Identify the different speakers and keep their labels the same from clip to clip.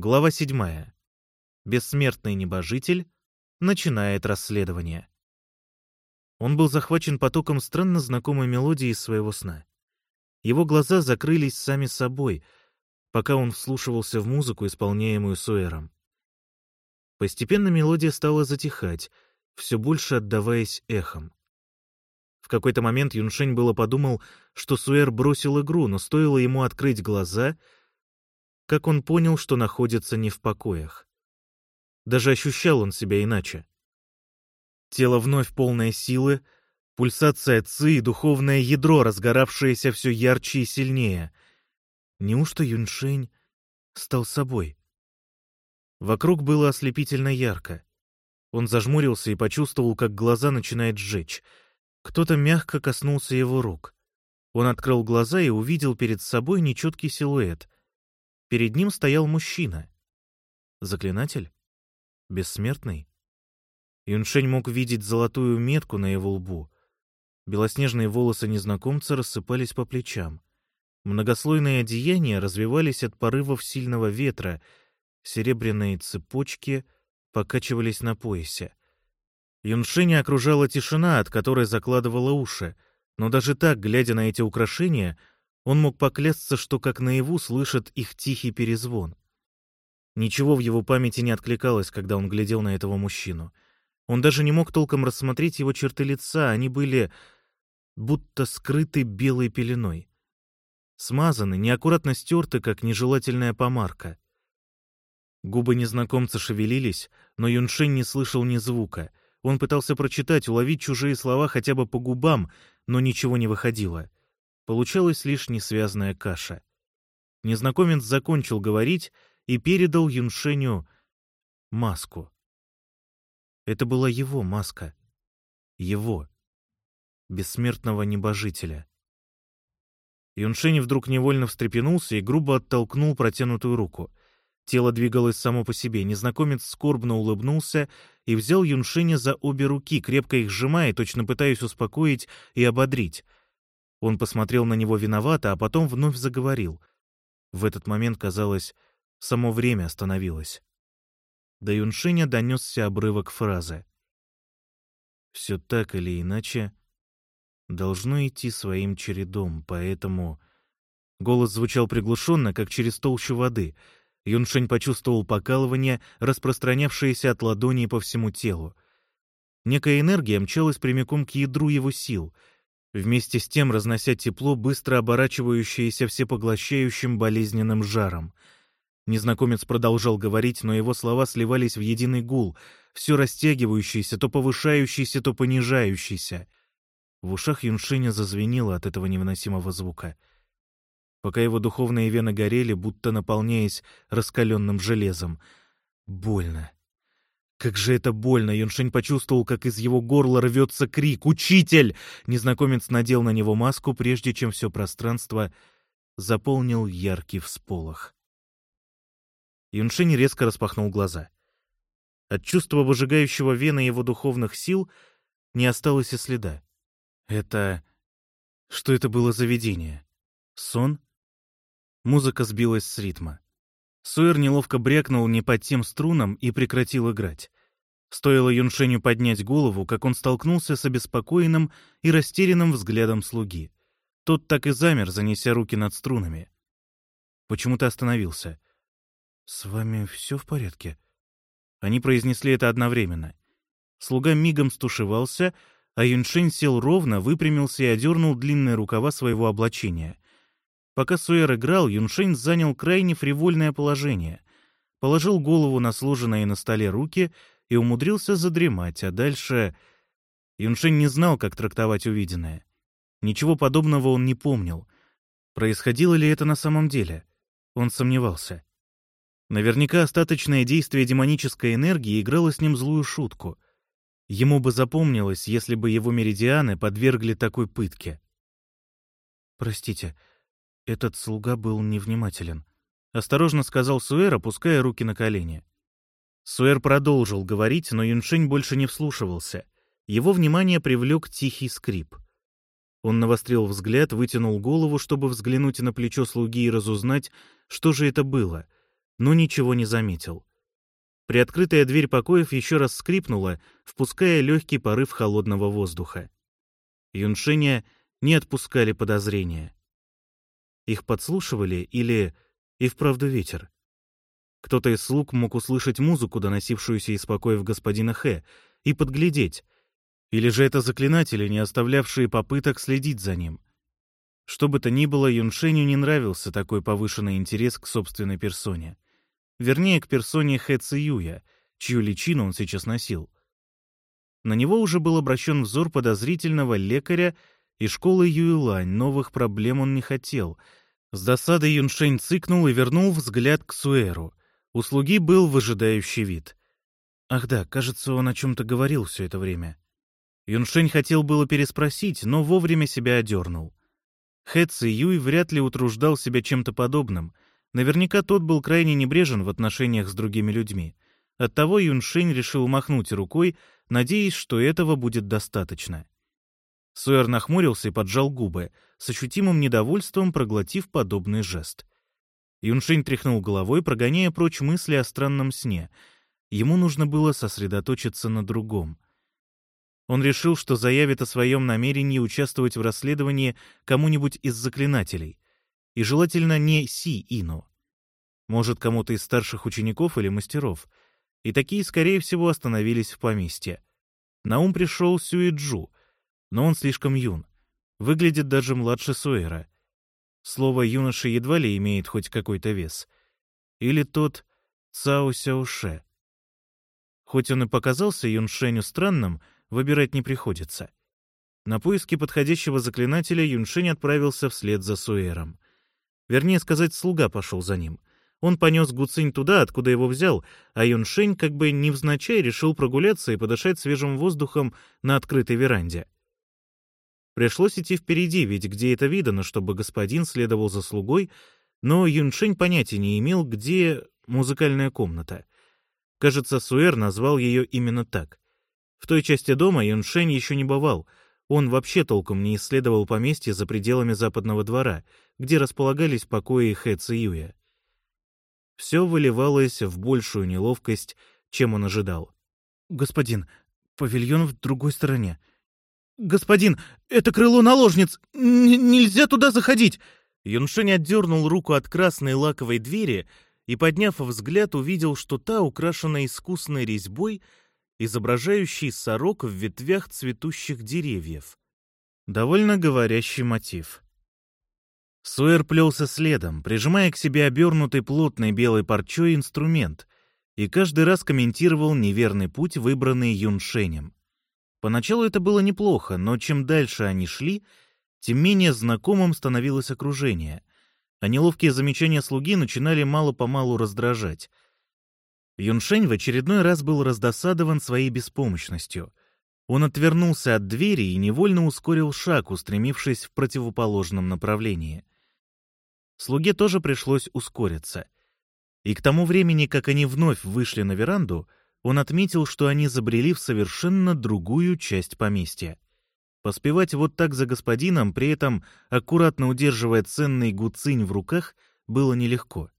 Speaker 1: Глава 7. Бессмертный небожитель начинает расследование. Он был захвачен потоком странно знакомой мелодии из своего сна. Его глаза закрылись сами собой, пока он вслушивался в музыку, исполняемую Суэром. Постепенно мелодия стала затихать, все больше отдаваясь эхом. В какой-то момент Юншень было подумал, что Суэр бросил игру, но стоило ему открыть глаза, как он понял, что находится не в покоях. Даже ощущал он себя иначе. Тело вновь полное силы, пульсация ци и духовное ядро, разгоравшееся все ярче и сильнее. Неужто Юншень стал собой? Вокруг было ослепительно ярко. Он зажмурился и почувствовал, как глаза начинает сжечь. Кто-то мягко коснулся его рук. Он открыл глаза и увидел перед собой нечеткий силуэт. Перед ним стоял мужчина. Заклинатель? Бессмертный? Юншень мог видеть золотую метку на его лбу. Белоснежные волосы незнакомца рассыпались по плечам. Многослойные одеяния развивались от порывов сильного ветра, серебряные цепочки покачивались на поясе. Юншеня окружала тишина, от которой закладывала уши, но даже так, глядя на эти украшения, он мог поклясться, что как наяву слышит их тихий перезвон. Ничего в его памяти не откликалось, когда он глядел на этого мужчину — он даже не мог толком рассмотреть его черты лица, они были будто скрыты белой пеленой. Смазаны, неаккуратно стерты, как нежелательная помарка. Губы незнакомца шевелились, но Юншень не слышал ни звука. Он пытался прочитать, уловить чужие слова хотя бы по губам, но ничего не выходило. Получалась лишь несвязная каша. Незнакомец закончил говорить и передал Юншеню маску. Это была его маска. Его. Бессмертного небожителя. Юншени вдруг невольно встрепенулся и грубо оттолкнул протянутую руку. Тело двигалось само по себе. Незнакомец скорбно улыбнулся и взял Юншеня за обе руки, крепко их сжимая, точно пытаясь успокоить и ободрить. Он посмотрел на него виновато, а потом вновь заговорил. В этот момент, казалось, само время остановилось. До Юншиня донесся обрывок фразы. «Все так или иначе должно идти своим чередом, поэтому...» Голос звучал приглушенно, как через толщу воды. Юншень почувствовал покалывание, распространявшееся от ладони по всему телу. Некая энергия мчалась прямиком к ядру его сил, вместе с тем разнося тепло, быстро оборачивающееся всепоглощающим болезненным жаром — Незнакомец продолжал говорить, но его слова сливались в единый гул, все растягивающийся, то повышающийся, то понижающийся. В ушах Юншиня зазвенело от этого невыносимого звука. Пока его духовные вены горели, будто наполняясь раскаленным железом. Больно. Как же это больно! Юншень почувствовал, как из его горла рвется крик «Учитель!» Незнакомец надел на него маску, прежде чем все пространство заполнил яркий всполох. Юншень резко распахнул глаза. От чувства выжигающего вены его духовных сил не осталось и следа. Это... Что это было за видение? Сон? Музыка сбилась с ритма. Суэр неловко брякнул не под тем струнам и прекратил играть. Стоило Юншеню поднять голову, как он столкнулся с обеспокоенным и растерянным взглядом слуги. Тот так и замер, занеся руки над струнами. Почему-то остановился. «С вами все в порядке?» Они произнесли это одновременно. Слуга мигом стушевался, а Юншень сел ровно, выпрямился и одернул длинные рукава своего облачения. Пока Суэр играл, Юншень занял крайне фривольное положение. Положил голову на сложенные на столе руки и умудрился задремать, а дальше... Юншень не знал, как трактовать увиденное. Ничего подобного он не помнил. Происходило ли это на самом деле? Он сомневался. Наверняка остаточное действие демонической энергии играло с ним злую шутку. Ему бы запомнилось, если бы его меридианы подвергли такой пытке. «Простите, этот слуга был невнимателен», — осторожно сказал Суэр, опуская руки на колени. Суэр продолжил говорить, но Юншень больше не вслушивался. Его внимание привлек тихий скрип. Он навострил взгляд, вытянул голову, чтобы взглянуть на плечо слуги и разузнать, что же это было — но ничего не заметил. Приоткрытая дверь покоев еще раз скрипнула, впуская легкий порыв холодного воздуха. Юншеня не отпускали подозрения. Их подслушивали или и вправду ветер? Кто-то из слуг мог услышать музыку, доносившуюся из покоев господина Хэ, и подглядеть. Или же это заклинатели, не оставлявшие попыток следить за ним. Что бы то ни было, Юншеню не нравился такой повышенный интерес к собственной персоне. Вернее, к персоне Хэ Циюя, чью личину он сейчас носил. На него уже был обращен взор подозрительного лекаря и школы Юйлань, новых проблем он не хотел. С досадой Юншень цыкнул и вернул взгляд к Суэру. У слуги был выжидающий вид. Ах да, кажется, он о чем-то говорил все это время. Юншень хотел было переспросить, но вовремя себя одернул. Хэ Ци вряд ли утруждал себя чем-то подобным — Наверняка тот был крайне небрежен в отношениях с другими людьми. Оттого Юншень решил махнуть рукой, надеясь, что этого будет достаточно. Суэр нахмурился и поджал губы, с ощутимым недовольством проглотив подобный жест. Юншень тряхнул головой, прогоняя прочь мысли о странном сне. Ему нужно было сосредоточиться на другом. Он решил, что заявит о своем намерении участвовать в расследовании кому-нибудь из заклинателей — и желательно не Си-Ину. Может, кому-то из старших учеников или мастеров. И такие, скорее всего, остановились в поместье. На ум пришел Сюиджу, но он слишком юн. Выглядит даже младше Суэра. Слово «юноша» едва ли имеет хоть какой-то вес. Или тот Цао Сяоше. Хоть он и показался Юншеню странным, выбирать не приходится. На поиски подходящего заклинателя Юншень отправился вслед за Суэром. Вернее сказать, слуга пошел за ним. Он понес Гуцинь туда, откуда его взял, а Юншень как бы невзначай решил прогуляться и подышать свежим воздухом на открытой веранде. Пришлось идти впереди, ведь где это видано, чтобы господин следовал за слугой, но Юншень понятия не имел, где музыкальная комната. Кажется, Суэр назвал ее именно так. В той части дома Юншень еще не бывал — он вообще толком не исследовал поместье за пределами западного двора, где располагались покои Хэ Циюя. Все выливалось в большую неловкость, чем он ожидал. «Господин, павильон в другой стороне». «Господин, это крыло наложниц! Н нельзя туда заходить!» Юншень отдернул руку от красной лаковой двери и, подняв взгляд, увидел, что та украшена искусной резьбой — изображающий сорок в ветвях цветущих деревьев. Довольно говорящий мотив. Суэр плелся следом, прижимая к себе обернутый плотной белой парчой инструмент, и каждый раз комментировал неверный путь, выбранный Юншенем. Поначалу это было неплохо, но чем дальше они шли, тем менее знакомым становилось окружение, а неловкие замечания слуги начинали мало-помалу раздражать — Юншень в очередной раз был раздосадован своей беспомощностью. Он отвернулся от двери и невольно ускорил шаг, устремившись в противоположном направлении. Слуге тоже пришлось ускориться. И к тому времени, как они вновь вышли на веранду, он отметил, что они забрели в совершенно другую часть поместья. Поспевать вот так за господином, при этом аккуратно удерживая ценный гуцинь в руках, было нелегко.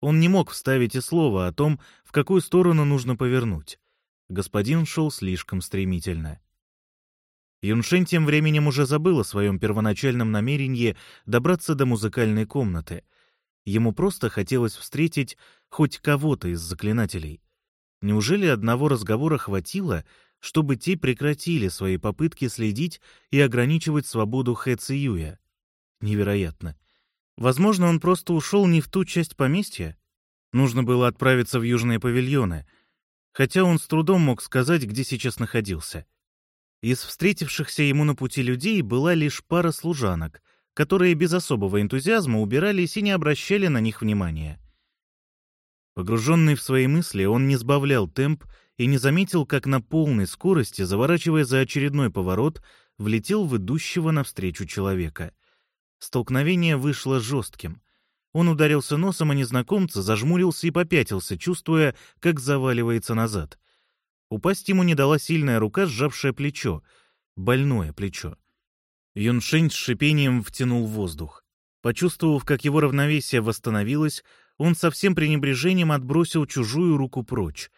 Speaker 1: Он не мог вставить и слова о том, в какую сторону нужно повернуть. Господин шел слишком стремительно. Юншень тем временем уже забыл о своем первоначальном намерении добраться до музыкальной комнаты. Ему просто хотелось встретить хоть кого-то из заклинателей. Неужели одного разговора хватило, чтобы те прекратили свои попытки следить и ограничивать свободу Хэ Циюя? Невероятно. Возможно, он просто ушел не в ту часть поместья. Нужно было отправиться в южные павильоны, хотя он с трудом мог сказать, где сейчас находился. Из встретившихся ему на пути людей была лишь пара служанок, которые без особого энтузиазма убирались и не обращали на них внимания. Погруженный в свои мысли, он не сбавлял темп и не заметил, как на полной скорости, заворачивая за очередной поворот, влетел в идущего навстречу человека — Столкновение вышло жестким. Он ударился носом о незнакомца, зажмурился и попятился, чувствуя, как заваливается назад. Упасть ему не дала сильная рука, сжавшая плечо. Больное плечо. Юншень с шипением втянул воздух. Почувствовав, как его равновесие восстановилось, он со всем пренебрежением отбросил чужую руку прочь.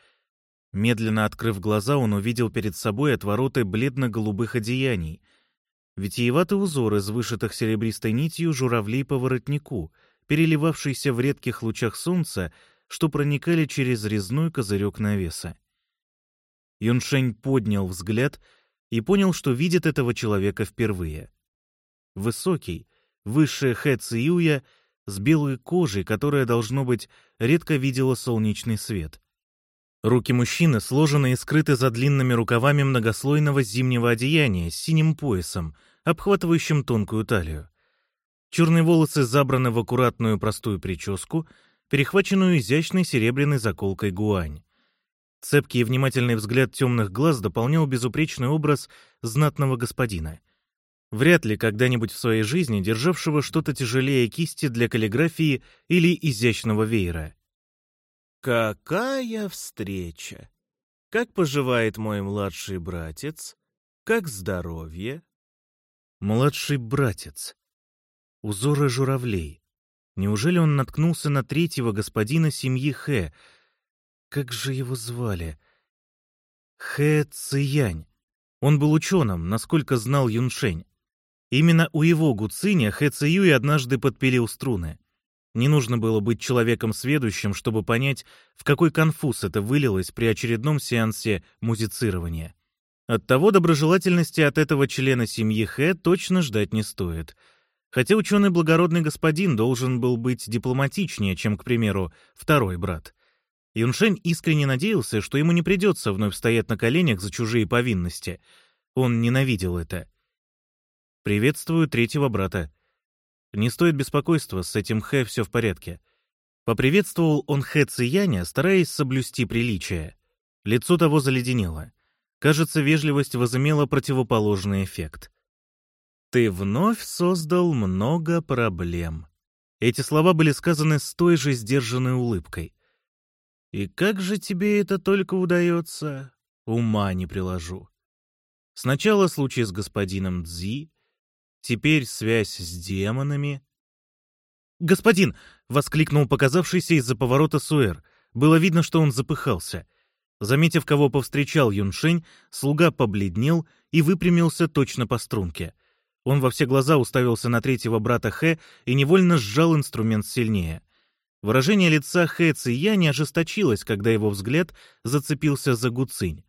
Speaker 1: Медленно открыв глаза, он увидел перед собой отвороты бледно-голубых одеяний. Витиеватый узор из вышитых серебристой нитью журавлей по воротнику, переливавшийся в редких лучах солнца, что проникали через резной козырек навеса. Юншень поднял взгляд и понял, что видит этого человека впервые. Высокий, высшая Хэ Циюя, с белой кожей, которая, должно быть, редко видела солнечный свет. Руки мужчины сложены и скрыты за длинными рукавами многослойного зимнего одеяния с синим поясом, обхватывающим тонкую талию. Черные волосы забраны в аккуратную простую прическу, перехваченную изящной серебряной заколкой гуань. Цепкий и внимательный взгляд темных глаз дополнял безупречный образ знатного господина. Вряд ли когда-нибудь в своей жизни державшего что-то тяжелее кисти для каллиграфии или изящного веера.
Speaker 2: «Какая встреча! Как поживает мой младший братец? Как здоровье?»
Speaker 1: «Младший братец. Узоры журавлей. Неужели он наткнулся на третьего господина семьи Хэ, как же его звали? Хэ Циянь. Он был ученым, насколько знал Юншень. Именно у его гуциня Хэ Циюй однажды подпилил струны. Не нужно было быть человеком сведущим, чтобы понять, в какой конфуз это вылилось при очередном сеансе музицирования. Оттого доброжелательности от этого члена семьи Хэ точно ждать не стоит. Хотя ученый благородный господин должен был быть дипломатичнее, чем, к примеру, второй брат. Юншень искренне надеялся, что ему не придется вновь стоять на коленях за чужие повинности. Он ненавидел это. «Приветствую третьего брата». Не стоит беспокойства, с этим Хэ все в порядке. Поприветствовал он Хэ Цияня, стараясь соблюсти приличие. Лицо того заледенело. Кажется, вежливость возымела противоположный эффект. «Ты вновь создал много проблем». Эти слова были сказаны с той же сдержанной улыбкой. И как же тебе это только удается? Ума не приложу. Сначала случай с господином Дзи, теперь связь с демонами. «Господин!» — воскликнул показавшийся из-за поворота Суэр. Было видно, что он запыхался. Заметив, кого повстречал Юншень, слуга побледнел и выпрямился точно по струнке. Он во все глаза уставился на третьего брата Хэ и невольно сжал инструмент сильнее. Выражение лица Хэ Цияни ожесточилось, когда его взгляд зацепился за Гуцинь.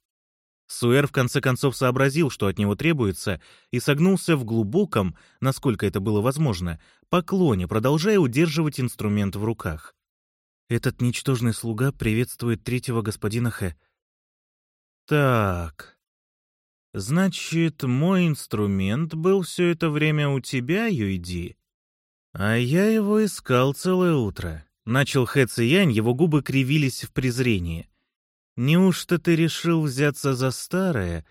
Speaker 1: Суэр в конце концов сообразил, что от него требуется, и согнулся в глубоком, насколько это было возможно, поклоне, продолжая удерживать инструмент в руках. Этот ничтожный слуга приветствует третьего господина Хэ. «Так, значит, мой инструмент был все это время у тебя, Юйди? А я его искал целое утро. Начал Хэ Циянь, его губы кривились в презрении. «Неужто ты решил взяться за старое,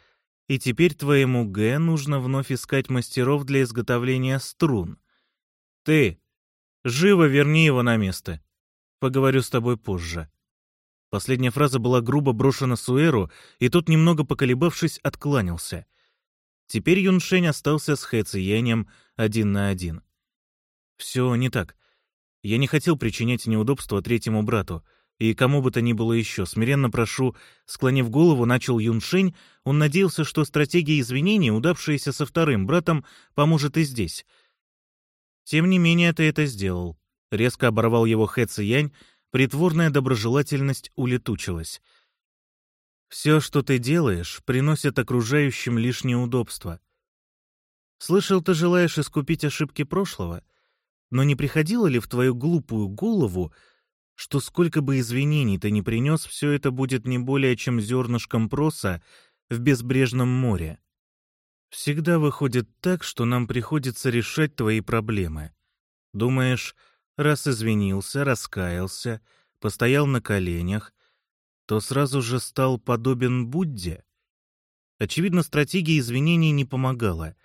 Speaker 1: и теперь твоему Г нужно вновь искать мастеров для изготовления струн? Ты, живо верни его на место. Поговорю с тобой позже». Последняя фраза была грубо брошена Суэру, и тот, немного поколебавшись, откланялся. Теперь Юншень остался с Хэ Циянем один на один. «Все не так. Я не хотел причинять неудобства третьему брату, и кому бы то ни было еще, смиренно прошу, склонив голову, начал Юншень, он надеялся, что стратегия извинений, удавшаяся со вторым братом, поможет и здесь. Тем не менее, ты это сделал. Резко оборвал его Хэ Циянь, притворная доброжелательность улетучилась. Все, что ты делаешь, приносит окружающим лишь неудобства. Слышал, ты желаешь искупить ошибки прошлого — но не приходило ли в твою глупую голову, что сколько бы извинений ты ни принес, все это будет не более чем зернышком проса в безбрежном море? Всегда выходит так, что нам приходится решать твои проблемы. Думаешь, раз извинился, раскаялся, постоял на коленях, то сразу же стал подобен Будде? Очевидно, стратегия извинений не помогала.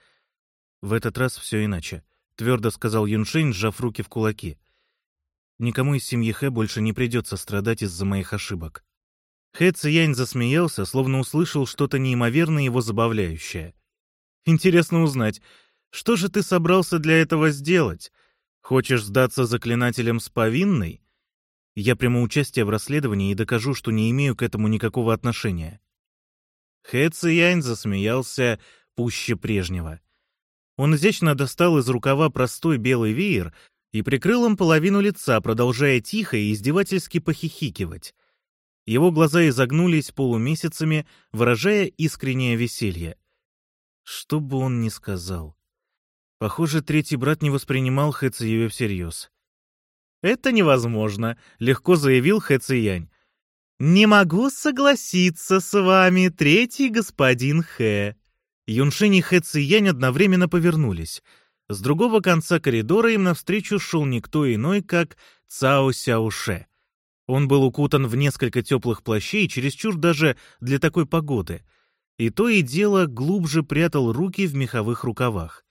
Speaker 1: В этот раз все иначе. — твердо сказал Юншень, сжав руки в кулаки. «Никому из семьи Хэ больше не придется страдать из-за моих ошибок». Хэ Циянь засмеялся, словно услышал что-то неимоверно его забавляющее. «Интересно узнать, что же ты собрался для этого сделать? Хочешь сдаться заклинателем с повинной? Я приму участие в расследовании и докажу, что не имею к этому никакого отношения». Хэ Циянь засмеялся пуще прежнего. Он изящно достал из рукава простой белый веер и прикрыл им половину лица, продолжая тихо и издевательски похихикивать. Его глаза изогнулись полумесяцами, выражая искреннее веселье. Что бы он ни сказал. Похоже, третий брат не воспринимал Хэ Циюя всерьез. «Это невозможно», — легко заявил Хэ Циянь. «Не могу согласиться с вами, третий господин Хэ». Юншень и Хэ Циянь одновременно повернулись. С другого конца коридора им навстречу шел никто иной, как Цао Сяуше. Он был укутан в несколько теплых плащей, чересчур даже для такой погоды, и то и дело глубже прятал руки в меховых рукавах.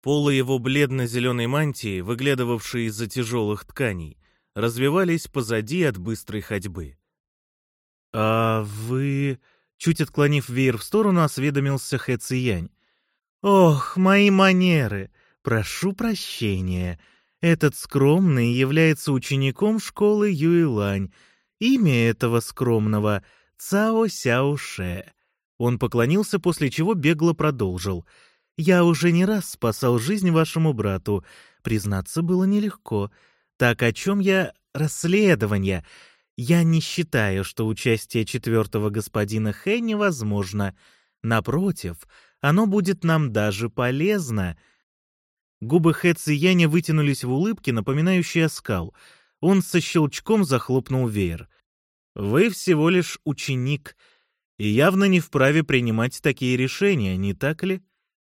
Speaker 1: Полы его бледно-зеленой мантии, выглядывавшие из-за тяжелых тканей, развивались позади от быстрой ходьбы. «А вы...» — чуть отклонив веер в сторону, осведомился Хэ Циянь. «Ох, мои манеры! Прошу прощения!» Этот скромный является учеником школы Юйлань. Имя этого скромного — Цао Сяоше. Он поклонился, после чего бегло продолжил. «Я уже не раз спасал жизнь вашему брату. Признаться было нелегко. Так о чем я... Расследование. Я не считаю, что участие четвертого господина Хэ невозможно. Напротив, оно будет нам даже полезно». Губы Хэ Цияня вытянулись в улыбке, напоминающей оскал. Он со щелчком захлопнул веер. «Вы всего лишь ученик, и явно не вправе принимать такие решения, не так ли?»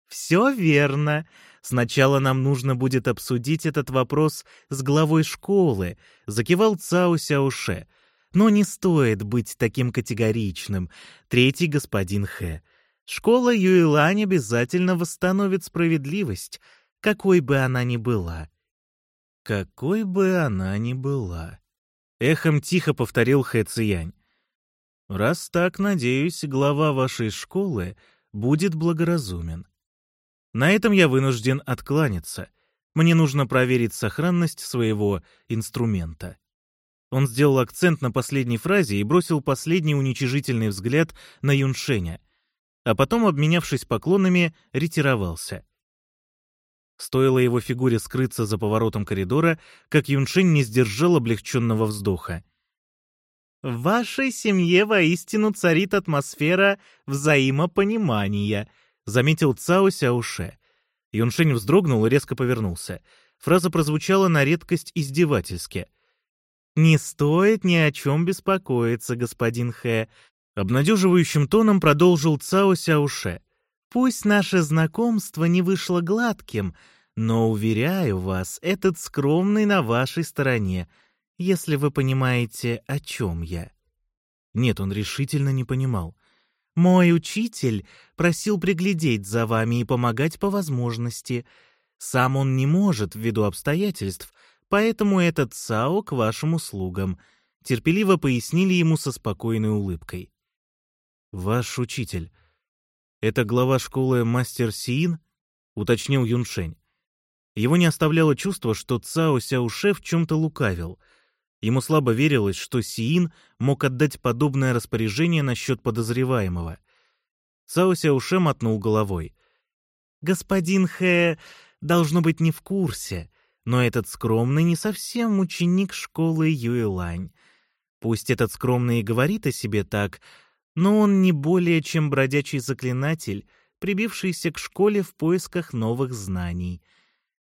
Speaker 1: «Все верно. Сначала нам нужно будет обсудить этот вопрос с главой школы», — закивал Цао Сяоше. «Но не стоит быть таким категоричным. Третий господин Хэ. Школа Юйлань обязательно восстановит справедливость» какой бы она ни была. Какой бы она ни была. Эхом тихо повторил Хэ Циянь. Раз так, надеюсь, глава вашей школы будет благоразумен. На этом я вынужден откланяться. Мне нужно проверить сохранность своего инструмента. Он сделал акцент на последней фразе и бросил последний уничижительный взгляд на Юншеня, а потом, обменявшись поклонами, ретировался. Стоило его фигуре скрыться за поворотом коридора, как Юншень не сдержал облегченного вздоха. «В вашей семье воистину царит атмосфера взаимопонимания», — заметил Цао Сяуше. Юншень вздрогнул и резко повернулся. Фраза прозвучала на редкость издевательски. «Не стоит ни о чем беспокоиться, господин Хэ», — обнадеживающим тоном продолжил Цао Сяуше. Пусть наше знакомство не вышло гладким, но, уверяю вас, этот скромный на вашей стороне, если вы понимаете, о чем я». Нет, он решительно не понимал. «Мой учитель просил приглядеть за вами и помогать по возможности. Сам он не может ввиду обстоятельств, поэтому этот ЦАО к вашим услугам», — терпеливо пояснили ему со спокойной улыбкой. «Ваш учитель. «Это глава школы мастер Сиин?» — уточнил Юншень. Его не оставляло чувство, что Цао Сяуше в чем-то лукавил. Ему слабо верилось, что Сиин мог отдать подобное распоряжение насчет подозреваемого. Цао Сяуше мотнул головой. «Господин Хэ должно быть не в курсе, но этот скромный не совсем ученик школы Юэлань. Пусть этот скромный и говорит о себе так, но он не более чем бродячий заклинатель, прибившийся к школе в поисках новых знаний.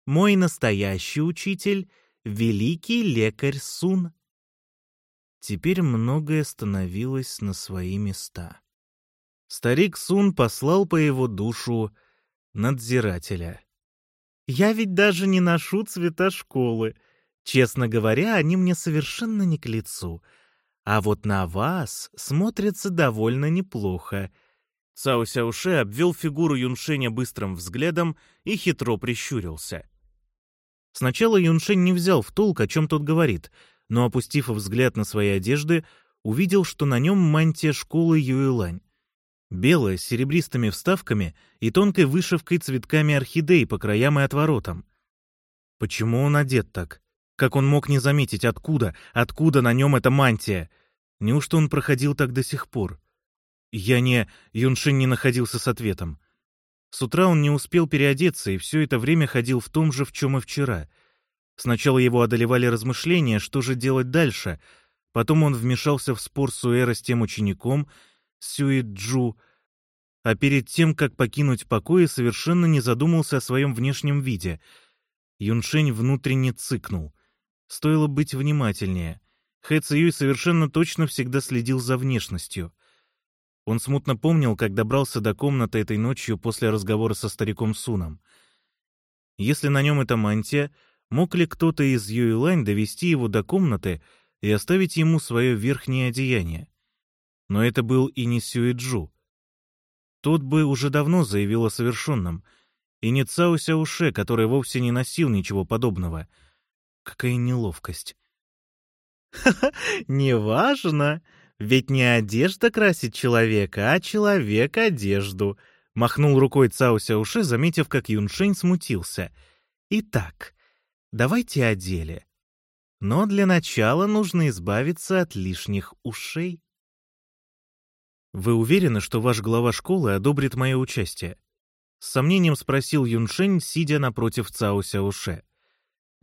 Speaker 1: Мой настоящий учитель — великий лекарь Сун. Теперь многое становилось на свои места. Старик Сун послал по его душу надзирателя. «Я ведь даже не ношу цвета школы. Честно говоря, они мне совершенно не к лицу. А вот на вас смотрится довольно неплохо. Цао Сяуше обвел фигуру Юншеня быстрым взглядом и хитро прищурился. Сначала Юншень не взял в толк, о чем тот говорит, но, опустив взгляд на свои одежды, увидел, что на нем мантия школы Юэлань. Белая, с серебристыми вставками и тонкой вышивкой цветками орхидей по краям и отворотам. Почему он одет так? Как он мог не заметить, откуда, откуда на нем эта мантия? Неужто он проходил так до сих пор? Я не... Юншин не находился с ответом. С утра он не успел переодеться и все это время ходил в том же, в чем и вчера. Сначала его одолевали размышления, что же делать дальше. Потом он вмешался в спор Суэра с тем учеником, Сюиджу, а перед тем, как покинуть покои, совершенно не задумался о своем внешнем виде. Юншень внутренне цыкнул. Стоило быть внимательнее. Хэ Циюй совершенно точно всегда следил за внешностью. Он смутно помнил, как добрался до комнаты этой ночью после разговора со стариком Суном. Если на нем эта мантия, мог ли кто-то из Юйлань довести его до комнаты и оставить ему свое верхнее одеяние? Но это был и не Сюэджу. Тот бы уже давно заявил о совершенном, и не Цао Сяуше, который вовсе не носил ничего подобного. Какая неловкость.
Speaker 2: «Ха-ха, неважно!» Ведь не одежда красит человека, а человек — одежду», — махнул рукой Цао Сяуши, заметив, как Юншень смутился. «Итак, давайте о деле. Но для начала нужно избавиться от лишних ушей».
Speaker 1: «Вы уверены, что ваш глава школы одобрит мое участие?» С сомнением спросил Юншень, сидя напротив Цао Сяуше.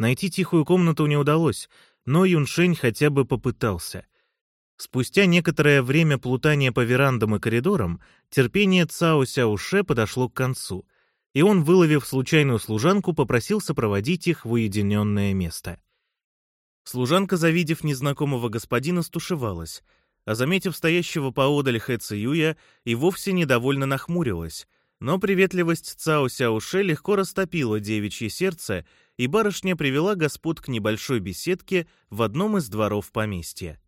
Speaker 1: Найти тихую комнату не удалось, но Юншень хотя бы попытался. Спустя некоторое время плутания по верандам и коридорам, терпение Цао Сяуше подошло к концу, и он, выловив случайную служанку, попросил сопроводить их в уединенное место. Служанка, завидев незнакомого господина, стушевалась, а, заметив стоящего поодаль Хэ Циюя, и вовсе недовольно нахмурилась, но приветливость Цао Сяуше легко растопила девичье сердце, и барышня привела господ к небольшой беседке в одном из дворов поместья.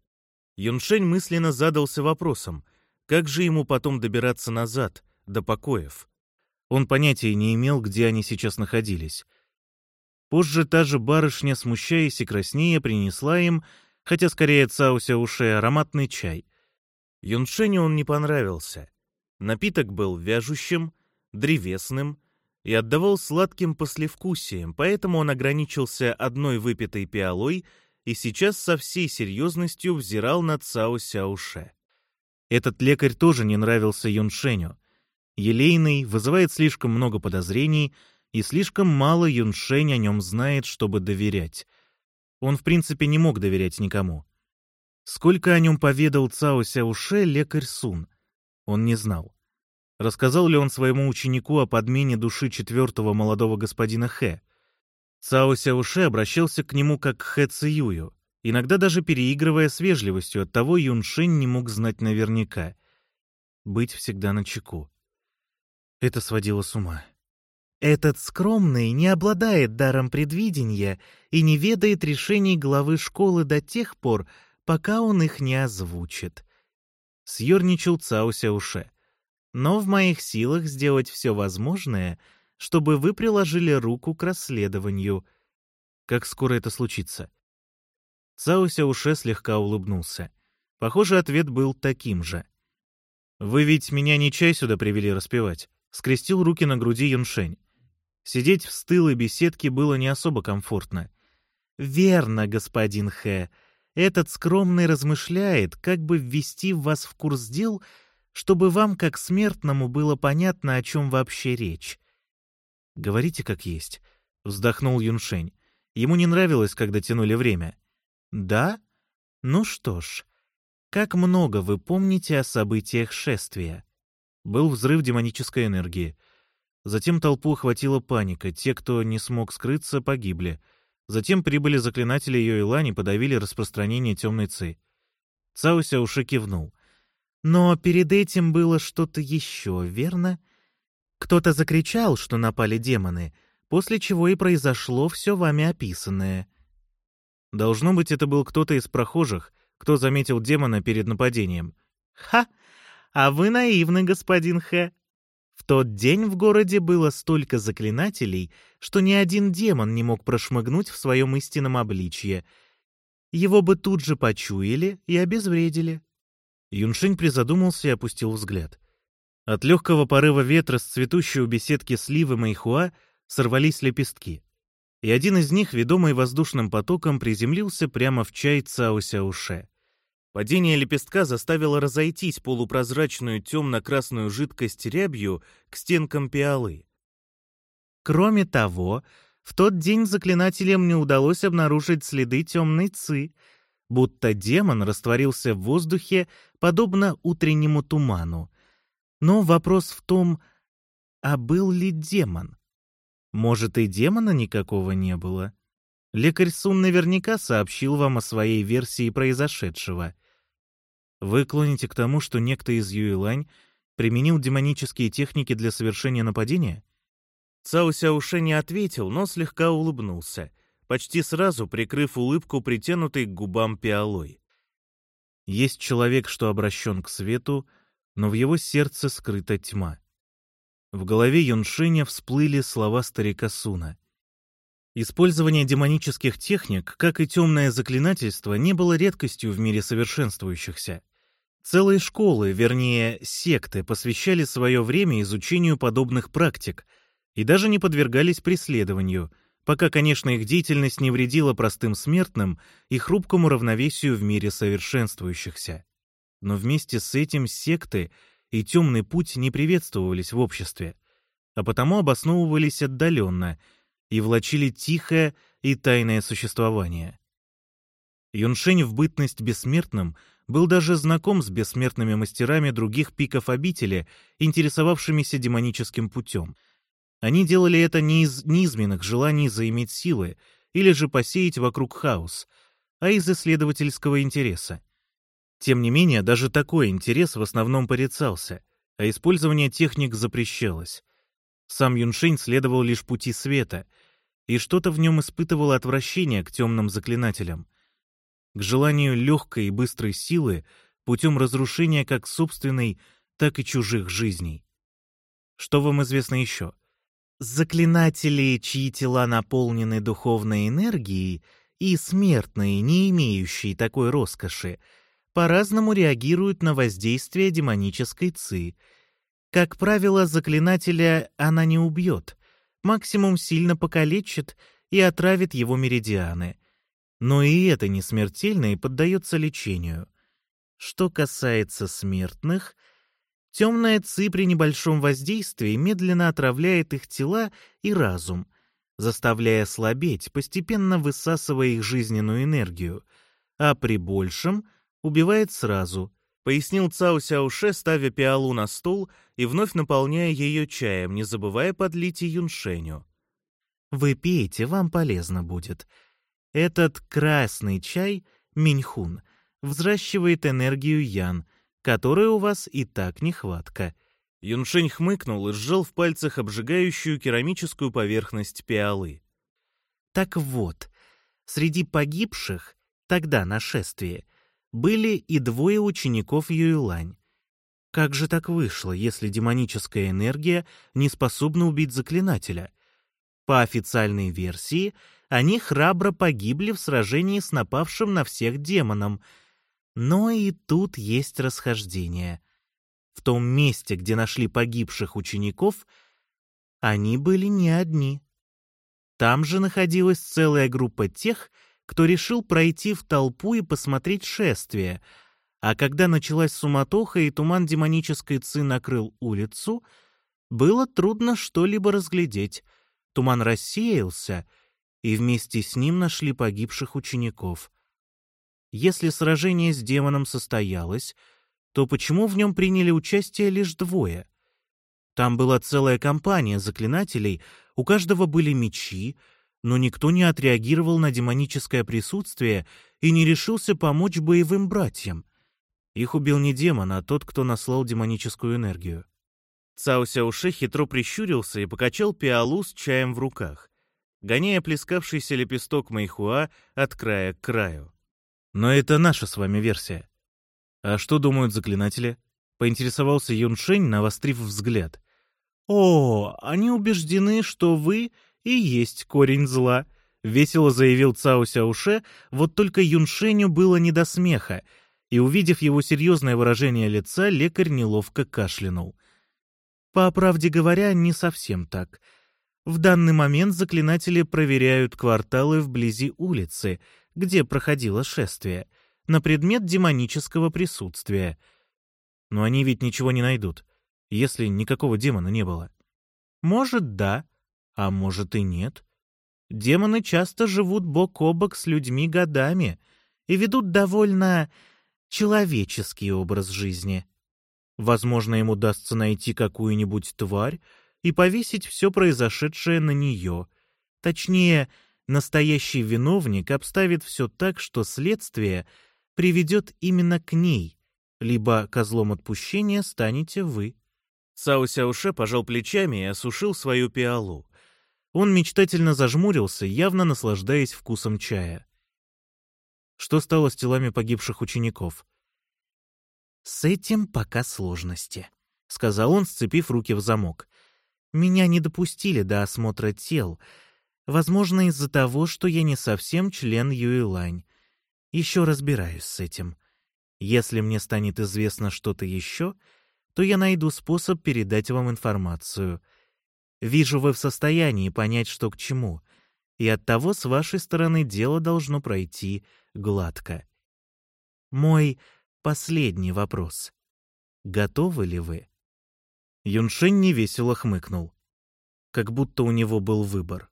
Speaker 1: Юншень мысленно задался вопросом, как же ему потом добираться назад, до покоев. Он понятия не имел, где они сейчас находились. Позже та же барышня, смущаясь и краснея, принесла им, хотя скорее Цауся Уше, ароматный чай. Юншеню он не понравился. Напиток был вяжущим, древесным и отдавал сладким послевкусием, поэтому он ограничился одной выпитой пиалой — и сейчас со всей серьезностью взирал на Цао Сяуше. Этот лекарь тоже не нравился Юншеню. Елейный, вызывает слишком много подозрений, и слишком мало Юншень о нем знает, чтобы доверять. Он, в принципе, не мог доверять никому. Сколько о нем поведал Цао Сяуше лекарь Сун? Он не знал. Рассказал ли он своему ученику о подмене души четвертого молодого господина Хэ? Цао Сяуше обращался к нему как к Хэ Циюю, иногда даже переигрывая с вежливостью, оттого Юншень не мог знать наверняка. Быть всегда на чеку. Это сводило с ума.
Speaker 2: Этот скромный не обладает даром предвидения и не ведает решений главы школы до тех пор, пока он их не озвучит. Съерничал Цао Сяуше. Но в моих силах сделать все возможное — чтобы вы приложили руку к расследованию.
Speaker 1: Как скоро это случится? Цао Сяуше слегка улыбнулся. Похоже, ответ был таким же. «Вы ведь меня не чай сюда привели распевать», — скрестил руки на груди Юншень. Сидеть в стылой беседке было не особо комфортно.
Speaker 2: «Верно, господин Хэ. Этот скромный размышляет, как бы ввести вас в курс дел, чтобы вам, как смертному, было понятно, о чем вообще речь.
Speaker 1: «Говорите как есть», — вздохнул Юншень. Ему не нравилось, когда тянули время.
Speaker 2: «Да? Ну что ж, как много вы помните о событиях шествия?»
Speaker 1: Был взрыв демонической энергии. Затем толпу охватила паника. Те, кто не смог скрыться, погибли. Затем прибыли заклинатели Йойлань и подавили распространение темной ци. Цауся уши кивнул.
Speaker 2: «Но перед этим было что-то еще, верно?» Кто-то закричал, что напали демоны, после чего и произошло все вами описанное.
Speaker 1: Должно быть, это был кто-то из прохожих, кто заметил демона перед нападением.
Speaker 2: Ха! А вы наивны, господин Хэ. В тот день в городе было столько заклинателей, что ни один демон не мог прошмыгнуть в своем истинном обличье. Его бы тут же почуяли и обезвредили.
Speaker 1: Юншень призадумался и опустил взгляд. От легкого порыва ветра с цветущей у беседки сливы Майхуа сорвались лепестки. и один из них, ведомый воздушным потоком, приземлился прямо в чай Цао Сяуше. Падение лепестка заставило разойтись полупрозрачную темно-красную жидкость рябью к стенкам пиалы.
Speaker 2: Кроме того, в тот день заклинателям не удалось обнаружить следы темной ци, будто демон растворился в воздухе, подобно утреннему туману. Но вопрос в том, а был ли демон? Может, и демона никакого не было? Лекарь Сун наверняка сообщил вам о своей версии произошедшего. Вы клоните к тому, что некто из Юйлань применил демонические техники для совершения нападения?
Speaker 1: Цао Сяуше не ответил, но слегка улыбнулся, почти сразу прикрыв улыбку, притянутой к губам пиалой. Есть человек, что обращен к свету, но в его сердце скрыта тьма. В голове Юншиня всплыли слова старика Суна. Использование демонических техник, как и темное заклинательство, не было редкостью в мире совершенствующихся. Целые школы, вернее, секты, посвящали свое время изучению подобных практик и даже не подвергались преследованию, пока, конечно, их деятельность не вредила простым смертным и хрупкому равновесию в мире совершенствующихся. Но вместе с этим секты — и темный путь не приветствовались в обществе, а потому обосновывались отдаленно и влачили тихое и тайное существование. Юншень в бытность бессмертным был даже знаком с бессмертными мастерами других пиков обители, интересовавшимися демоническим путем. Они делали это не из низменных желаний заиметь силы или же посеять вокруг хаос, а из исследовательского интереса. Тем не менее, даже такой интерес в основном порицался, а использование техник запрещалось. Сам Юншень следовал лишь пути света, и что-то в нем испытывало отвращение к темным заклинателям, к желанию легкой и быстрой силы путем разрушения как собственной, так и чужих жизней. Что вам известно еще? Заклинатели, чьи тела наполнены духовной энергией, и смертные, не имеющие такой роскоши — по-разному реагируют на воздействие демонической ци. Как правило, заклинателя она не убьет, максимум сильно покалечит и отравит его меридианы. Но и это не смертельно и поддается лечению. Что касается смертных, темная ци при небольшом воздействии медленно отравляет их тела и разум, заставляя слабеть, постепенно высасывая их жизненную энергию, а при большем — убивает сразу», — пояснил Цао Сяоше, ставя пиалу на стол и вновь наполняя ее чаем, не забывая подлить и юншеню. «Вы пейте, вам полезно будет. Этот красный чай, миньхун, взращивает энергию ян, которой у вас и так нехватка». Юншень хмыкнул и сжал в пальцах обжигающую керамическую поверхность пиалы. «Так вот, среди погибших, тогда нашествие, были и двое учеников Юйлань. Как же так вышло, если демоническая энергия не способна убить заклинателя? По официальной версии, они храбро погибли в сражении с напавшим на всех демоном. Но и тут есть расхождение. В том месте, где нашли погибших учеников, они были не одни. Там же находилась целая группа тех, кто решил пройти в толпу и посмотреть шествие, а когда началась суматоха и туман демонической ци накрыл улицу, было трудно что-либо разглядеть. Туман рассеялся, и вместе с ним нашли погибших учеников. Если сражение с демоном состоялось, то почему в нем приняли участие лишь двое? Там была целая компания заклинателей, у каждого были мечи, но никто не отреагировал на демоническое присутствие и не решился помочь боевым братьям. Их убил не демон, а тот, кто наслал демоническую энергию. Цао Сяуше хитро прищурился и покачал пиалу с чаем в руках, гоняя плескавшийся лепесток майхуа от края к краю. Но это наша с вами версия. А что думают заклинатели? Поинтересовался Юншень, навострив взгляд. О, они убеждены, что вы и есть корень зла», — весело заявил Цао Сяуше, вот только Юншеню было не до смеха, и, увидев его серьезное выражение лица, лекарь неловко кашлянул. «По правде говоря, не совсем так.
Speaker 2: В данный момент заклинатели проверяют кварталы вблизи улицы, где проходило шествие, на предмет демонического присутствия. Но они ведь ничего не найдут, если никакого демона не было. Может, да, а может и нет. Демоны часто живут бок о бок с людьми годами и ведут довольно человеческий образ жизни. Возможно, им удастся найти какую-нибудь тварь и повесить все произошедшее на нее. Точнее, настоящий виновник обставит все так, что следствие приведет именно к ней, либо козлом отпущения станете вы. Цао Сяуше пожал плечами и осушил свою пиалу. Он мечтательно зажмурился, явно наслаждаясь вкусом чая. Что стало с телами погибших учеников? «С этим пока сложности», — сказал он, сцепив руки в замок. «Меня не допустили до осмотра тел, возможно, из-за того, что я не совсем член Юэлань. Еще разбираюсь с этим. Если мне станет известно что-то еще, то я найду способ передать вам информацию. Вижу, вы в состоянии понять, что к чему, и оттого с вашей стороны дело должно пройти гладко. Мой последний вопрос. Готовы ли вы? Юншень невесело хмыкнул. Как будто у него был выбор.